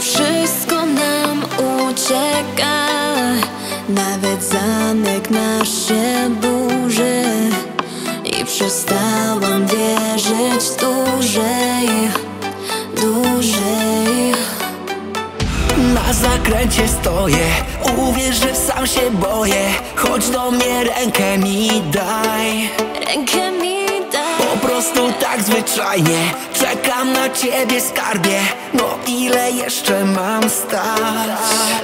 Wszystko nam ucieka? Nawet zamek nasz się burzy I przestałam wierzyć dłużej Dłużej. Na zakręcie stoję, uwierz, że sam się boję. Chodź do mnie, rękę mi daj. Rękę mi prostu tak zwyczajnie Czekam na ciebie skarbie No ile jeszcze mam stać?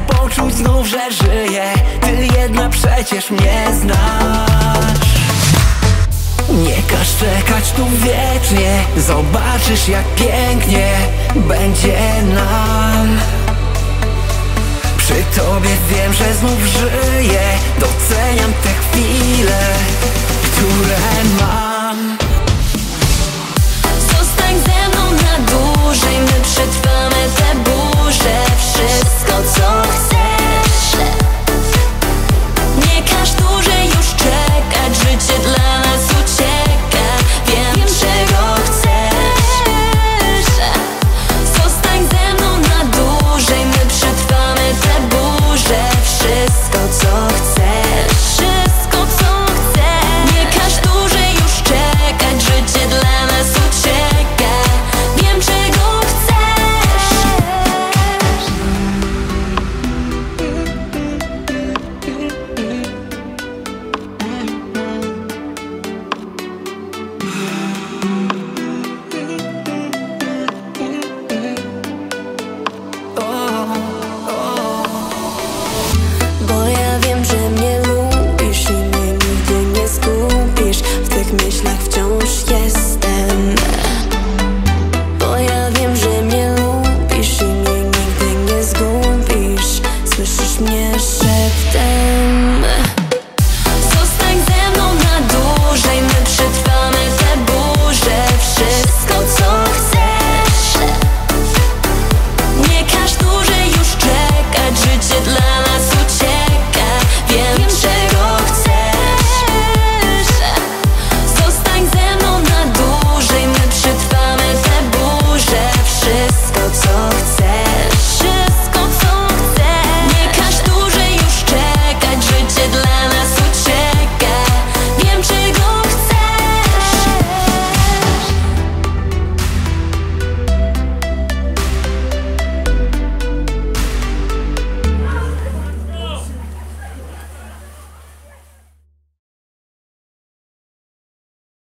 Poczuć znów, że żyję. Ty jedna przecież mnie znasz. Nie każ czekać tu wiecznie. Zobaczysz jak pięknie będzie nam. Przy tobie wiem, że znów żyję. Doceniam te chwile, które mam touch it